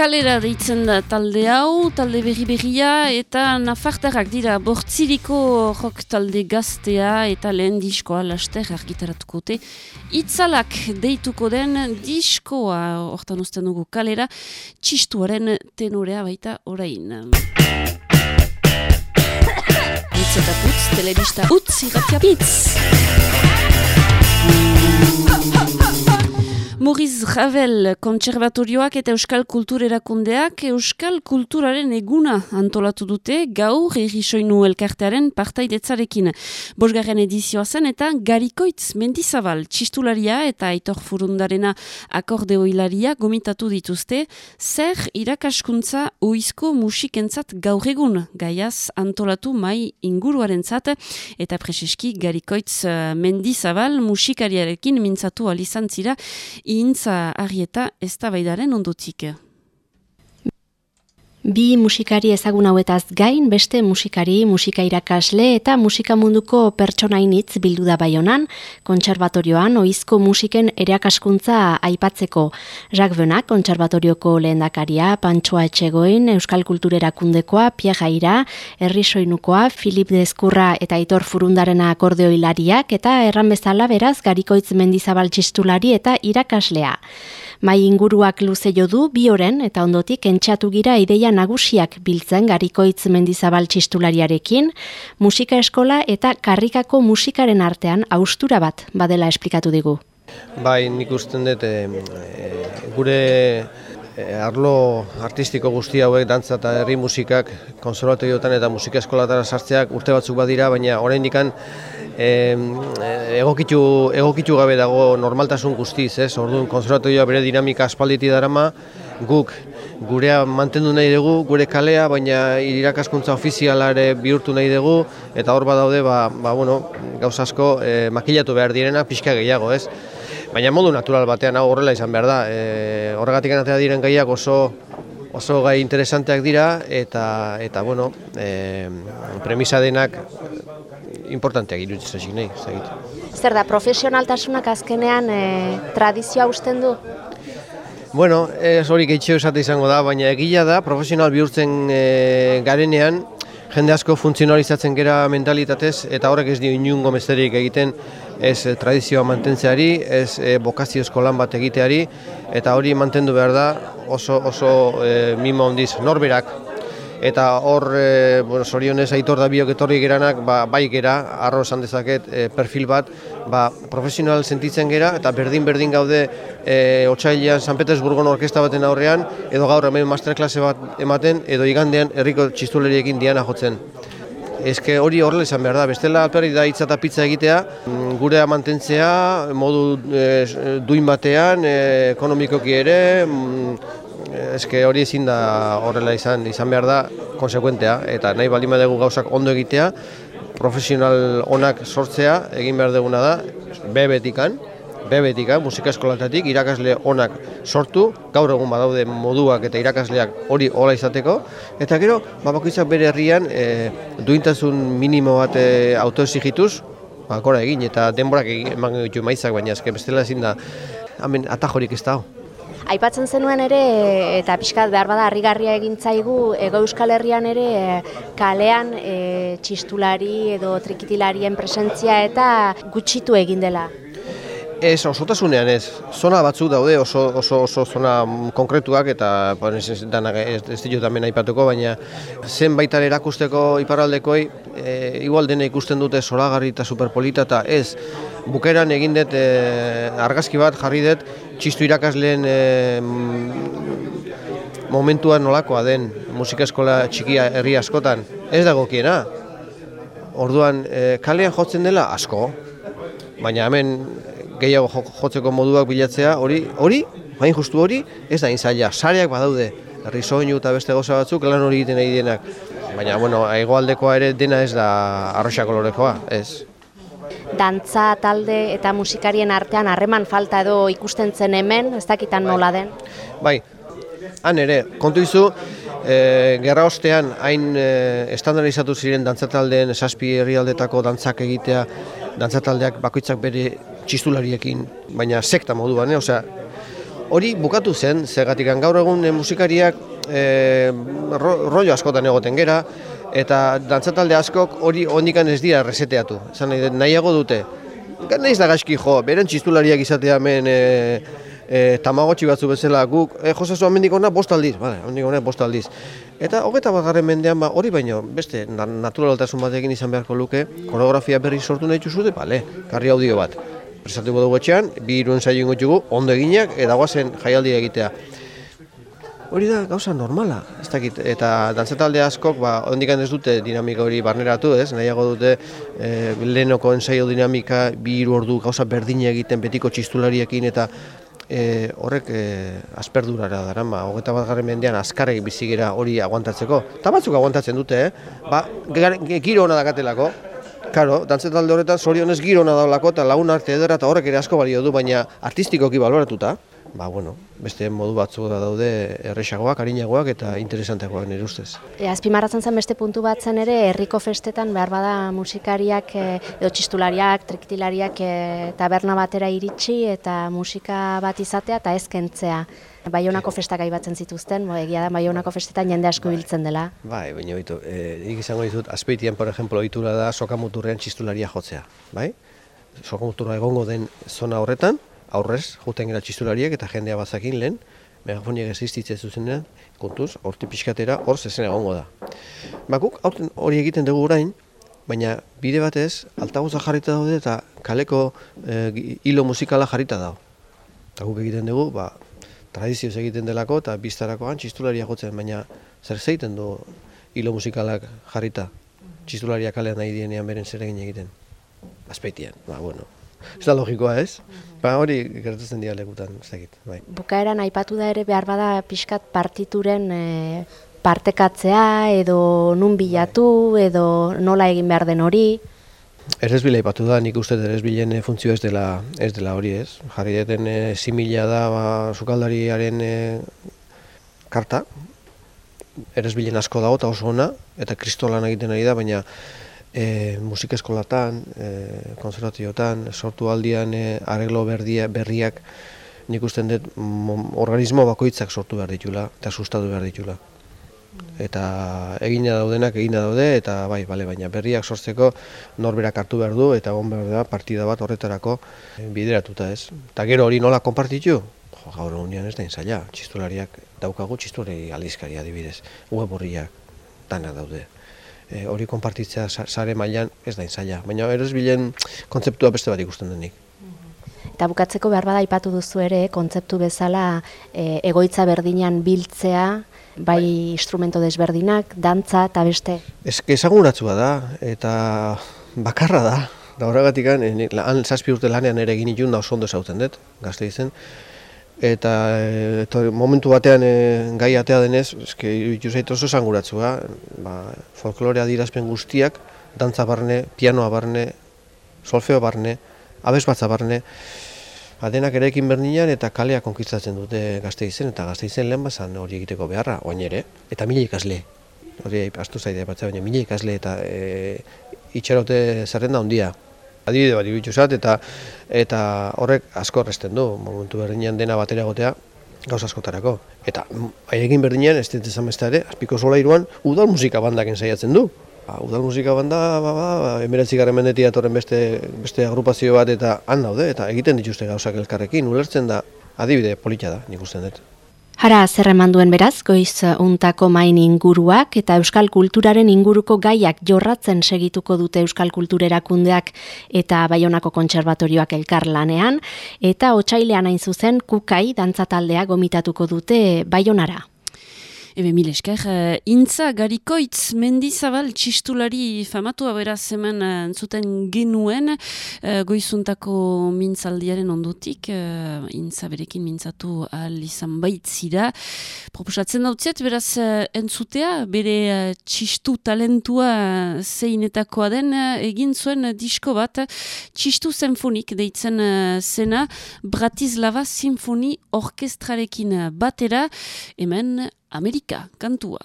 kalera deitzen da talde hau, talde berri berria eta nafartarrak dira bortziriko rock talde gaztea eta lehen diskoa laster argitaratuko te. Itzalak deituko den diskoa hortan usten dugu kalera, txistuaren tenorea baita orain. Itz eta putz, telebista utz, irratia Maurice Ravel kontserbatorioak eta Euskal Kultur erakundeak Euskal Kulturaren eguna antolatu dute gaur errisoinu elkartearen partaidetzarekin. Bosgarren edizioa zen eta Garikoitz Mendizabal txistularia eta Aitor Furundarena akordeoilaria gomitatu dituzte zer irakaskuntza oizko musikentzat gaur egun gaiaz antolatu mai inguruaren zat eta preseski Garikoitz eh, Mendizabal musikariarekin mintzatu alizantzira intza arieta ez da baidaren ondotik. Bi musikari ezagun hauetaz gain, beste musikari, musika irakasle eta musika munduko pertsonainitz bildu da baionan, kontserbatorioan oizko musiken erakaskuntza aipatzeko. Jacques Benak, kontserbatorioko lehendakaria, Pantsoa Etxegoin, Euskal Kulturerakundekoa, Pia Jaira, Herri Soinukoa, Filip Dezkurra eta Aitor Furundarena akordeoilariak eta erran bezala beraz garikoitz mendizabal txistulari eta irakaslea. Mai inguruak luze jo du bi oren eta ondotik entxatu gira ideia nagusiak biltzen garikoitz mendizabal txistulariarekin, musika eskola eta karrikako musikaren artean austura bat badela esplikatu digu. Bai, nik usten dut e, gure e, arlo artistiko guzti hauek, dantza eta herri musikak, konservatorioetan eta musika eskolatara sartzeak urte batzuk badira, baina orain dikan e, egokitu, egokitu gabe dago normaltasun guztiz, ez? Orduan, konservatorioa bere dinamika aspalditi darama, guk gurea mantendu nahi dugu, gure kalea, baina irakaskuntza ofizialare bihurtu nahi dugu, eta hor badaude, ba, ba bueno, gauz asko e, makilatu behar direnak pixka gehiago, ez? Baina modu natural batean hau horrela izan behar da. E, horregatik anatea diren gaiak oso oso gai interesanteak dira eta eta bueno, e, premisa denak importanteak iruditzen zaik nahi, Zer da, profesionaltasunak azkenean e, tradizioa usten du? Bueno, ez hori gehiago esate izango da, baina egia da, profesional bihurtzen e, garenean, jende asko funtzionalizatzen gera mentalitatez, eta horrek ez dio inungo mesterik egiten, ez eh, tradizioa mantentzeari, ez e, bokaziozko lan bat egiteari, eta hori mantendu behar da oso, oso e, mimo ondiz norberak. Eta hor, e, bueno, sorionez aitor da biok etorri geranak, ba, bai gera, arro esan dezaket, perfil bat, ba, profesional sentitzen gera, eta berdin-berdin gaude e, Otsailean San Petersburgon orkesta baten aurrean, edo gaur hemen masterklase bat ematen, edo igandean herriko txistuleriekin diana jotzen. Eske hori horrela izan behar da, bestela alperri da hitza eta pizza egitea, mm, gure mantentzea, modu e, duin batean, e, ekonomikoki ere, mm, eske hori ezin da horrela izan izan behar da, konsekuentea, eta nahi baldin dugu gauzak ondo egitea, profesional onak sortzea, egin behar duguna da, bebetikan, bebetika, musika eskolatatik, irakasle onak sortu, gaur egun badaude moduak eta irakasleak hori hola izateko, eta gero, babakoitzak bere herrian, e, duintasun minimo bat e, autoesigituz, bakora egin, eta denborak egin, eman ditu maizak, baina ezke bestela ezin da, hemen atajorik ez da. Aipatzen zenuen ere, eta pixkat behar bada harrigarria egin zaigu, ego euskal herrian ere kalean e, txistulari edo trikitilarien presentzia eta gutxitu egin dela. Ez, osotasunean ez. Zona batzuk daude oso, oso, oso zona konkretuak eta ez, danak, ez, ez ditut hemen aipatuko, baina zen baitan erakusteko iparaldekoi, e, igual dena ikusten dute solagarri eta superpolita eta ez. Bukeran egin dut e, argazki bat jarri dut txistu irakasleen e, momentua nolakoa den musika eskola txikia herri askotan. Ez dago kiena. Orduan, e, kalean jotzen dela asko, baina hemen gehiago jotzeko moduak bilatzea, hori, hori, bain justu hori, ez da inzaila, sareak badaude, herri soinu eta beste goza batzuk, lan hori egiten nahi dienak. Baina, bueno, egoaldekoa ere dena ez da arroxa kolorekoa, ez. Dantza, talde eta musikarien artean harreman falta edo ikusten zen hemen, ez dakitan nola den? Bai, han ere, kontu izu, e, gerra ostean hain e, estandarizatu ziren dantzataldeen esazpi herrialdetako dantzak egitea, dantzataldeak bakoitzak bere txistulariekin, baina sekta moduan, eh? Osea, hori bukatu zen, zegatik gaur egun eh, musikariak eh, ro, rollo askotan egoten gera, eta dantzatalde askok hori ondikan ez dira reseteatu. Zan nahi, nahiago dute, nahiz da gaizki jo, beren txistulariak izatea hemen e, e, tamagotxi batzu bezala guk, e, josazu amendik ona bost aldiz, bale, amendik ona bost aldiz. Eta hogeta bat garren mendean, ba, hori baino, beste, naturaltasun batekin izan beharko luke, koreografia berri sortu nahi zute, bale, karri audio bat presatu dugu etxean, bi iruen zailo ingo ondo eginak, eta guazen jaialdi egitea. Hori da gauza normala, ez dakit, eta dantzatalde askok, ba, ondikan ez dute dinamika hori barneratu, ez, nahiago dute e, lehenoko ensaio dinamika, bi iru ordu gauza berdine egiten betiko txistulariekin, eta e, horrek e, asperdurara dara, ba, hogeta bat garren mendean azkarrek bizigera hori aguantatzeko. Eta batzuk aguantatzen dute, eh? ba, giro hona dakatelako, Karo, dantzet talde horretan zorionez giro daulako eta lagun arte edera eta horrek ere asko balio du, baina artistikoki baloratuta, ba, bueno, beste modu batzu da daude erresagoak, harinagoak eta interesanteagoak nire ustez. E, azpimarratzen zen beste puntu bat zen ere, herriko festetan behar bada musikariak e, edo txistulariak, triktilariak e, taberna batera iritsi eta musika bat izatea eta ezkentzea. Baionako festak aibatzen zituzten, bo, egia da Baionako festetan jende asko biltzen dela. Bai, baina bitu, eh, nik izango ditut, azpeitian, por ejemplo, ohitura da sokamuturrean txistularia jotzea, bai? Sokamuturra egongo den zona horretan, aurrez, juten gara txistulariek eta jendea bazakin lehen, megafoniak existitzen zuzenean, kontuz, horti pixkatera, hor zezen egongo da. Bakuk, hori egiten dugu orain, baina bide batez, altaguza jarrita daude eta kaleko eh, hilo musikala jarrita dago. Eta guk egiten dugu, ba, tradizioz egiten delako eta biztarakoan txistularia jotzen, baina zer zeiten du hilo musikalak jarrita txistularia kalean nahi dienean beren zer egiten. Azpeitian, ba, bueno. Ez da logikoa ez? Ba, hori gertatzen dira lekutan, ez dakit, bai. Bukaeran aipatu da ere behar bada pixkat partituren e, partekatzea edo nun bilatu edo nola egin behar den hori. Errezbila ipatu da, nik uste errezbilen funtzio ez dela, ez dela hori ez. Jarri deten e, simila da ba, sukaldariaren e, karta, errezbilen asko dago eta oso ona, eta kristolan egiten ari da, baina e, musika eskolatan, e, konservatiotan, sortu aldian e, arreglo berdia, berriak nik uste dut organismo bakoitzak sortu behar ditula eta sustatu behar ditula eta egina daudenak egina daude eta bai, bale, baina berriak sortzeko norberak hartu behar du eta egon behar da partida bat horretarako bideratuta ez. Eta gero hori nola konpartitu? Jo, gaur unian ez da inzaila, txistulariak daukagu txistulari aldizkari adibidez, web horriak dana daude. E, hori konpartitzea sare mailan ez da inzaila, baina eroz bilen kontzeptua beste bat ikusten denik. Eta bukatzeko behar bada ipatu duzu ere, kontzeptu bezala e, egoitza berdinan biltzea, bai instrumento desberdinak, dantza eta beste. Ez ezaguratzua da, eta bakarra da. Da horregatik, han zazpi urte lanean ere egin itun da oso ondo zauten dut, gazte izen. Eta e, momentu batean e, gai atea denez, eske iruditu zait oso zanguratzua, ba, folklorea dirazpen guztiak, dantza barne, pianoa barne, solfeo barne, abez batza barne, adenak ere ekin bernian eta kalea konkistatzen dute gazte izen, eta gazte izen lehen bazan hori egiteko beharra, oain ere, eta mila ikasle. Hori astu zaide batzea, baina mila ikasle eta e, itxarote zerrenda handia. Adibide bat ibitu zat, eta, eta horrek asko horrezten du, momentu berdinean dena batera gotea, gauz askotarako. Eta egin berdinean, ez dut ezan ere, azpiko sola iruan, udal musika bandaken saiatzen du. Ba, udal musika banda, ba, ba, ba, emeretzi garren mendetik atorren beste, beste agrupazio bat eta han daude, eta egiten dituzte gauzak elkarrekin, ulertzen da, adibide polita da, nik dut. Hara zer duen beraz, goiz untako main inguruak eta euskal kulturaren inguruko gaiak jorratzen segituko dute euskal kulturerakundeak eta baionako kontserbatorioak elkar lanean, eta otxailean hain zuzen kukai dantzataldea gomitatuko dute baionara. Ebe mil esker, uh, intza garikoitz mendizabal txistulari famatua beraz hemen uh, entzuten genuen uh, goizuntako mintzaldiaren ondotik, uh, intza berekin mintzatu ahal izan baitzira. Proposatzen dautziet, beraz uh, entzutea, bere uh, txistu talentua zeinetakoa den, uh, egin zuen disko bat, txistu zenfonik deitzen uh, zena, Bratislava Sinfoni Orkestrarekin batera, hemen Amerika kantua.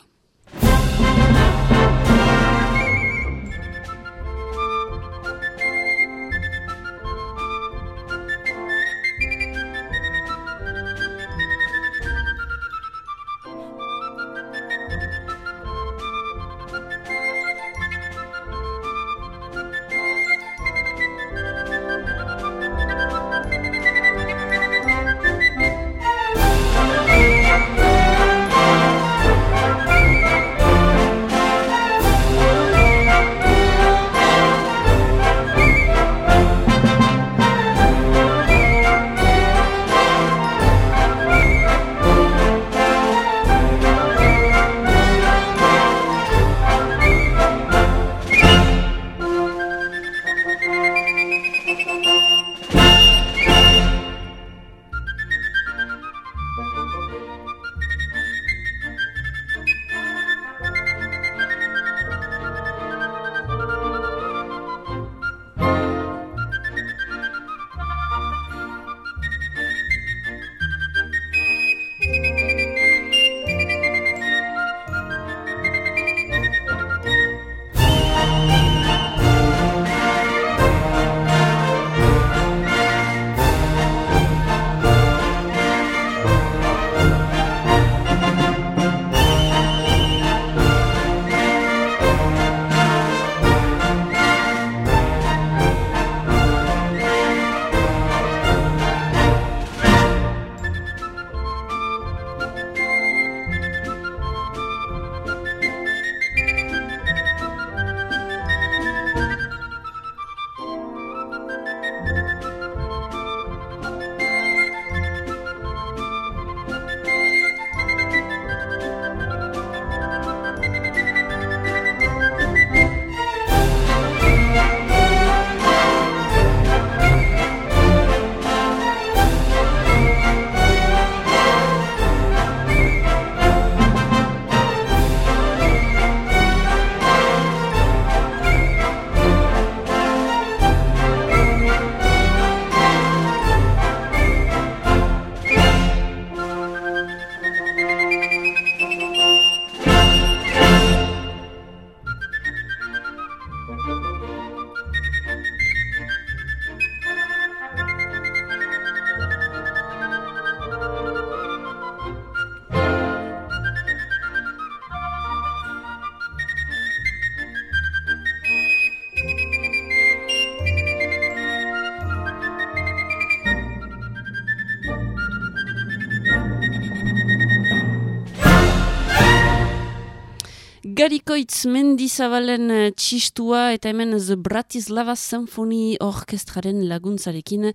Garikoitz mendizabalen eh, txistua eta hemen The Bratislava Symphony Orkestraren laguntzarekin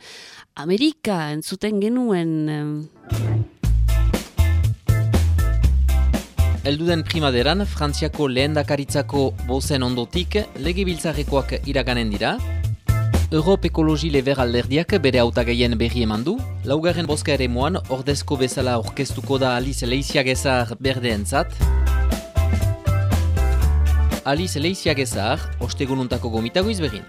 Amerika entzuten genuen. Elduden primaderan, Frantziako lehendakaritzako bozen ondotik legibiltzarekoak iraganen dira. Europ Ekologi Lever alderdiak bere autagaien berri eman du. Laugarren boska ere moan, ordezko bezala orkestuko da Alice Leiziagezar berdeentzat. Alice Leiziagezar, ostegununtako gomitago izbegin.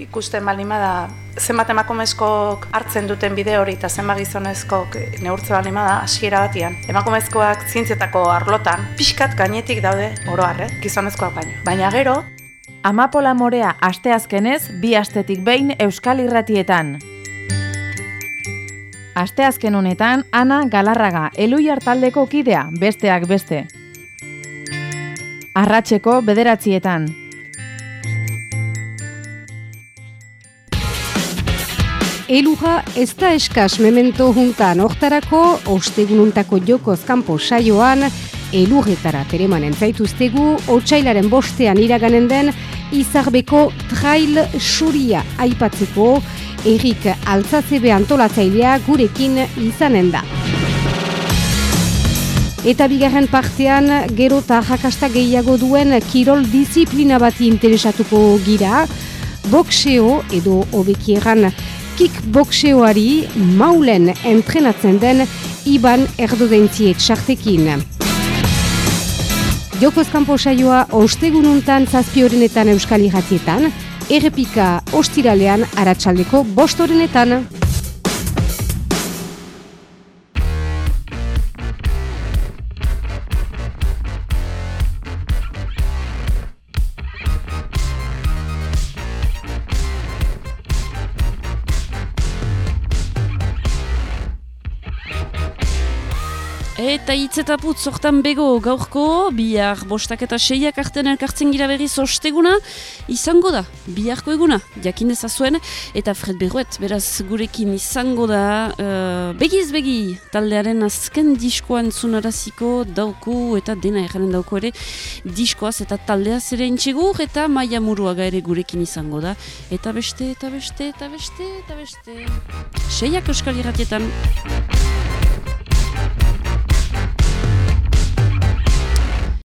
ikusten balima da zenbat emakumezkoak hartzen duten bide hori eta zenbat gizonezkoak neurtze balima da hasiera batian. Emakumezkoak zientzietako arlotan pixkat gainetik daude oro har, eh? gizonezkoak baino. Baina gero Amapola Morea asteazkenez bi astetik behin Euskal Irratietan. Asteazken honetan Ana Galarraga Eluiar taldeko kidea besteak beste. Arratseko bederatzietan. Eluja ez da eskas memento juntan oktarako, ostegununtako jokoz kanpo saioan, elurretara teremanen zaituztegu, otxailaren bostean iraganen den, izarbeko trail suria aipatzeko, errik altzazebe antolatzailea gurekin izanen da. Eta bigarren partean, gero eta jakasta gehiago duen kirol disiplina bati interesatuko gira, boxeo edo obekieran kickboxeoari maulen entrenatzen den Iban Erdodentziet txartekin. Jokoz kanpo saioa ostegununtan zazpiorenetan euskal irratietan, errepika ostiralean aratsaldeko bostorenetan. Eta hitz eta putz sortan bego gaurko, bihar bostak eta seiak artean elkartzen gira berriz osteguna, izango da, biharko eguna, jakin dezazuen, eta Fred Berruet, beraz gurekin izango da, uh, begiz begi, taldearen azken diskoan zunaraziko dauku eta dena erraren dauko ere, diskoaz eta taldea ere intxegur, eta maia muruaga ere gurekin izango da, eta beste, eta beste, eta beste, eta beste, seiak euskal irratietan.